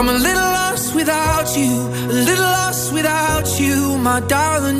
I'm a little lost without you, a little lost without you, my darling.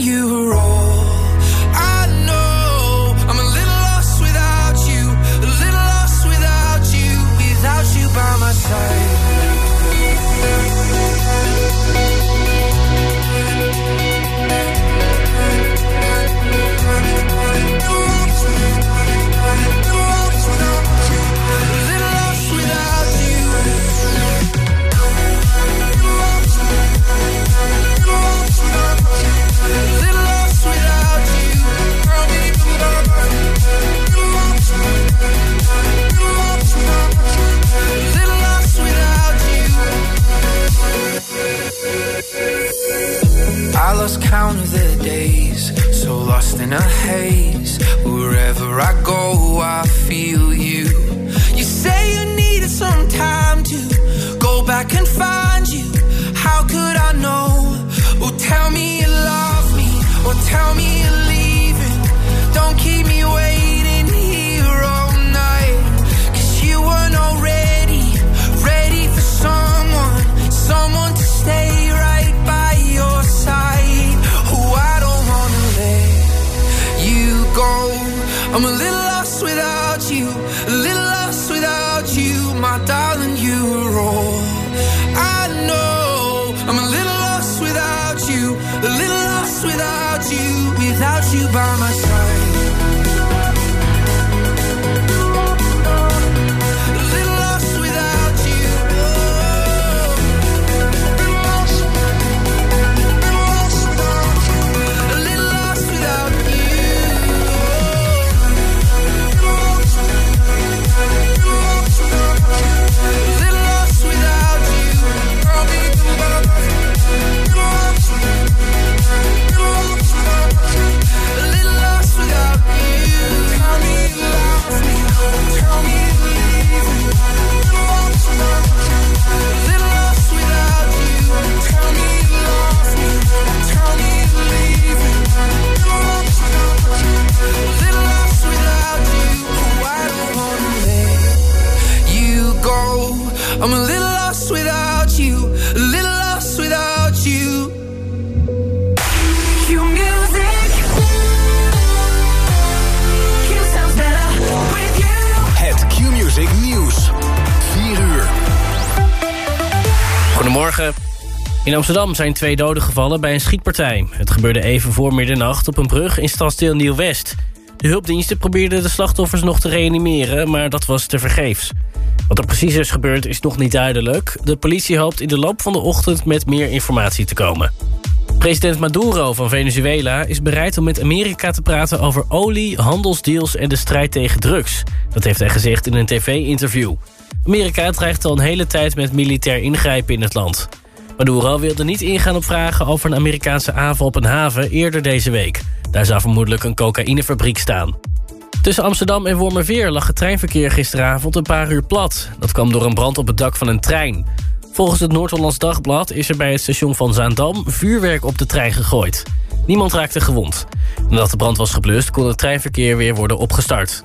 In Amsterdam zijn twee doden gevallen bij een schietpartij. Het gebeurde even voor middernacht op een brug in stadsdeel Nieuw-West. De hulpdiensten probeerden de slachtoffers nog te reanimeren, maar dat was tevergeefs. Wat er precies is gebeurd is nog niet duidelijk. De politie hoopt in de loop van de ochtend met meer informatie te komen. President Maduro van Venezuela is bereid om met Amerika te praten over olie, handelsdeals en de strijd tegen drugs. Dat heeft hij gezegd in een tv-interview. Amerika dreigt al een hele tijd met militair ingrijpen in het land. Maduro wilde niet ingaan op vragen over een Amerikaanse aanval op een haven eerder deze week. Daar zou vermoedelijk een cocaïnefabriek staan. Tussen Amsterdam en Wormerveer lag het treinverkeer gisteravond een paar uur plat. Dat kwam door een brand op het dak van een trein. Volgens het Noord-Hollands Dagblad is er bij het station van Zaandam vuurwerk op de trein gegooid. Niemand raakte gewond. Nadat de brand was geblust kon het treinverkeer weer worden opgestart.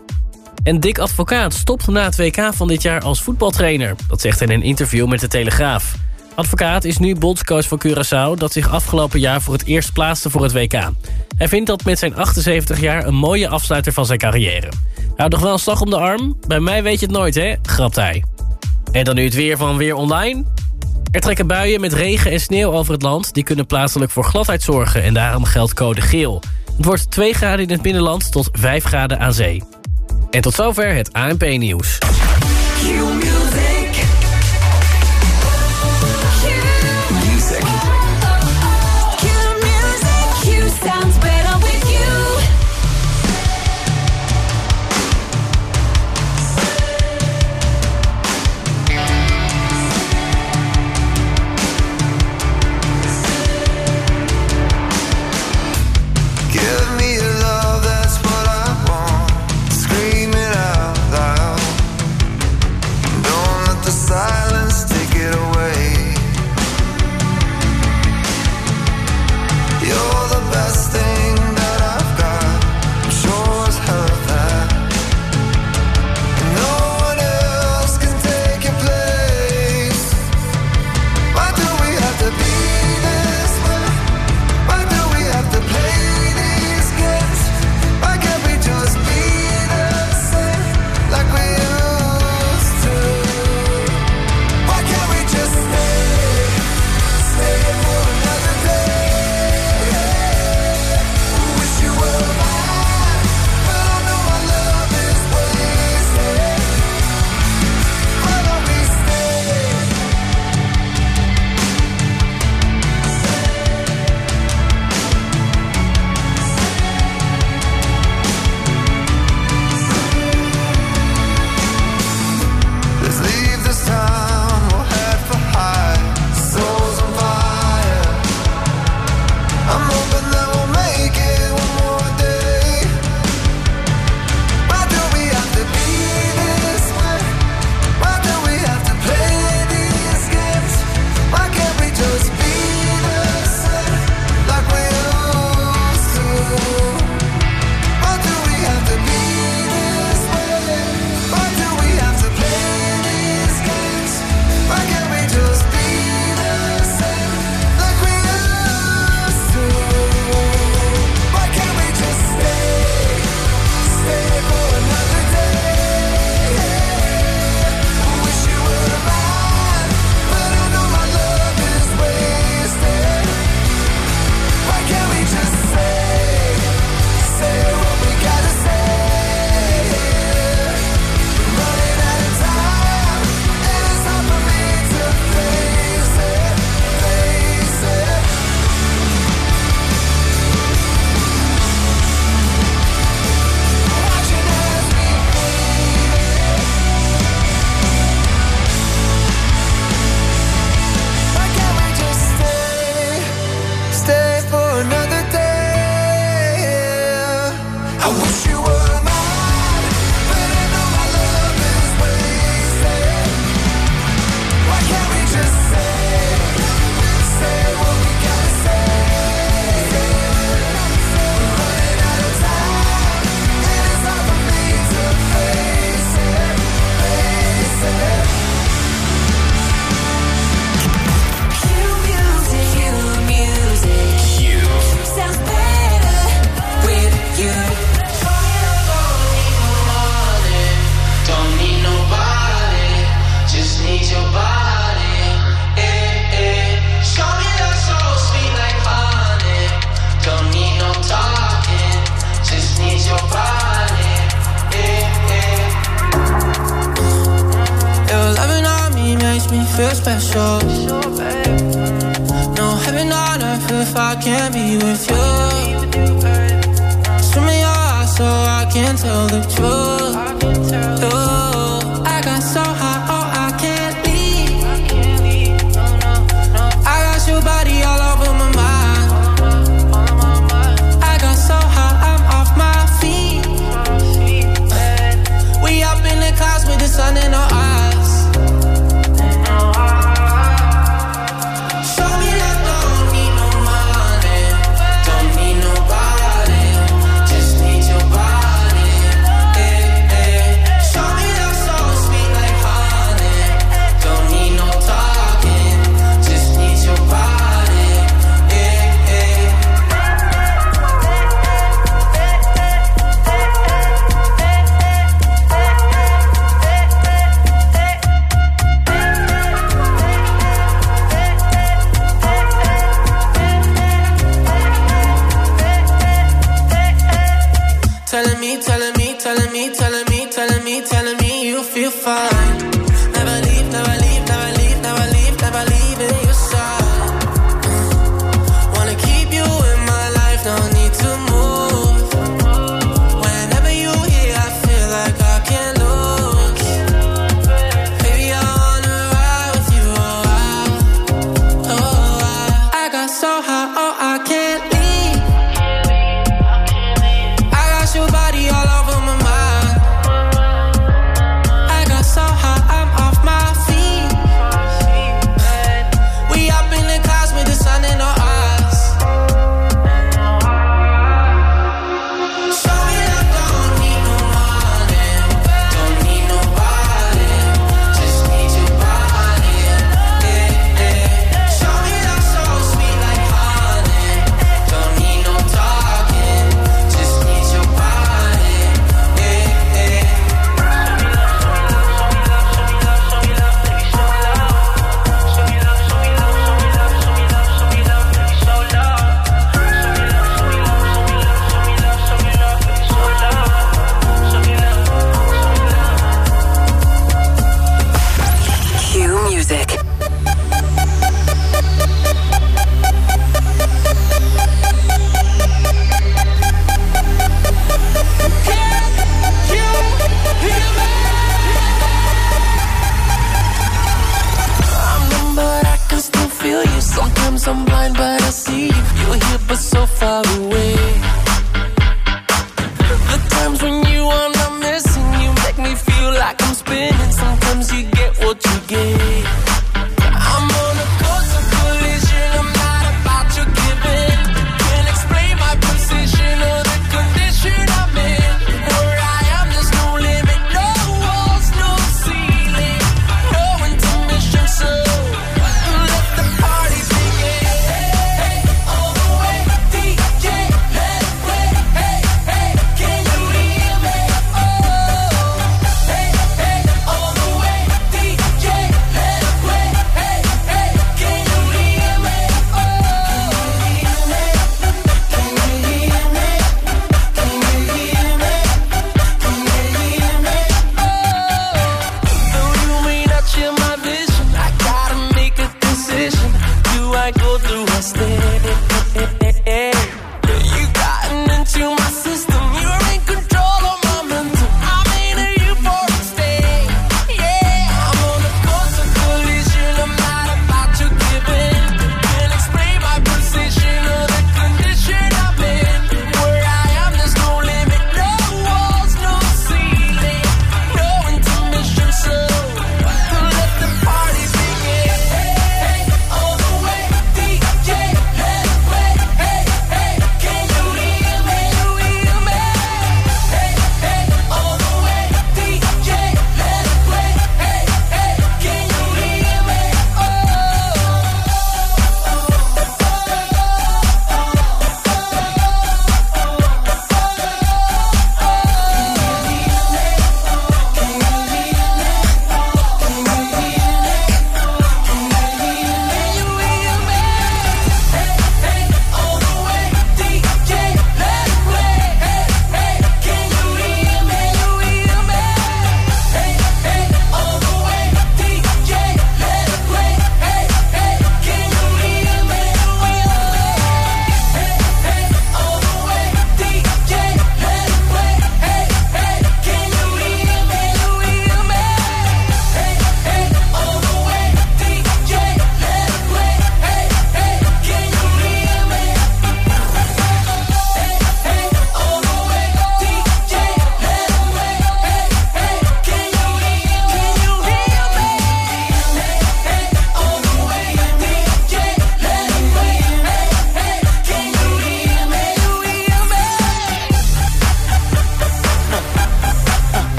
En Dick Advocaat stopt na het WK van dit jaar als voetbaltrainer. Dat zegt hij in een interview met de Telegraaf. Advocaat is nu bondscoach van Curaçao... dat zich afgelopen jaar voor het eerst plaatste voor het WK. Hij vindt dat met zijn 78 jaar een mooie afsluiter van zijn carrière. Houd toch wel een slag om de arm? Bij mij weet je het nooit, hè? grapt hij. En dan nu het weer van Weer Online. Er trekken buien met regen en sneeuw over het land. Die kunnen plaatselijk voor gladheid zorgen en daarom geldt code geel. Het wordt 2 graden in het binnenland tot 5 graden aan zee. En tot zover het ANP-nieuws. feel special. No heaven on earth if I can't be with you. Swim me your eyes so I can tell the truth. Ooh.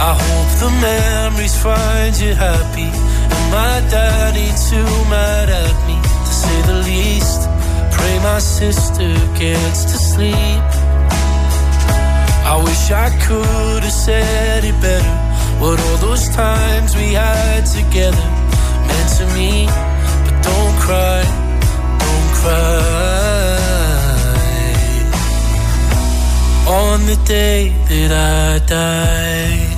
I hope the memories find you happy. And my daddy too mad at me, to say the least. Pray my sister gets to sleep. I wish I could have said it better. What all those times we had together meant to me. But don't cry, don't cry. On the day that I die.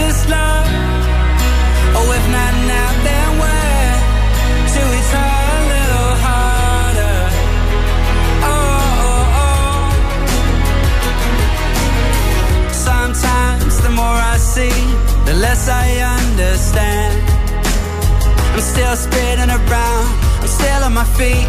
just love. Oh, if not now, then when? Should we try a little harder? Oh, oh, oh. Sometimes the more I see, the less I understand. I'm still spinning around, I'm still on my feet,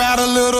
out a little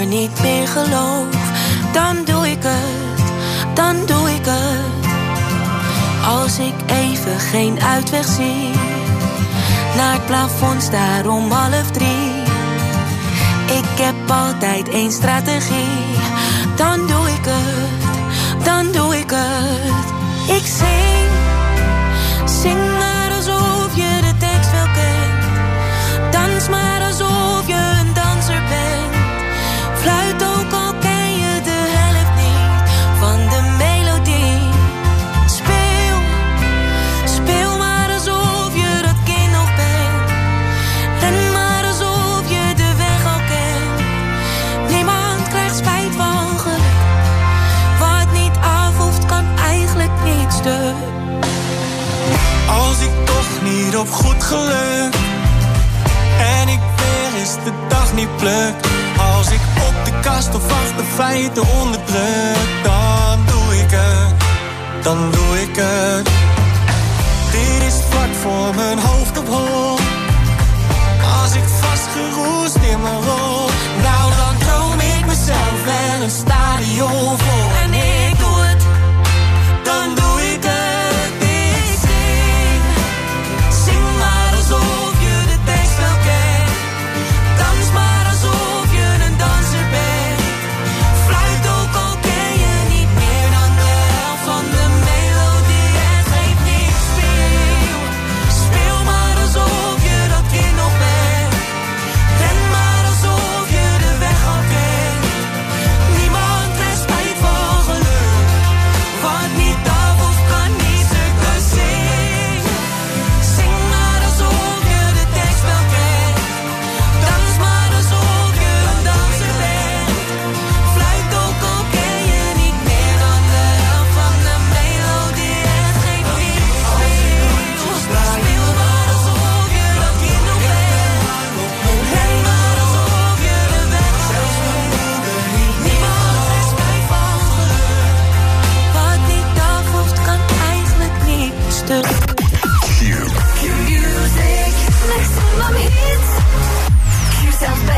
er niet meer geloof, dan doe ik het, dan doe ik het. Als ik even geen uitweg zie, naar het plafond staar om half drie. Ik heb altijd één strategie, dan doe ik het, dan doe ik het. Ik zing, zing maar.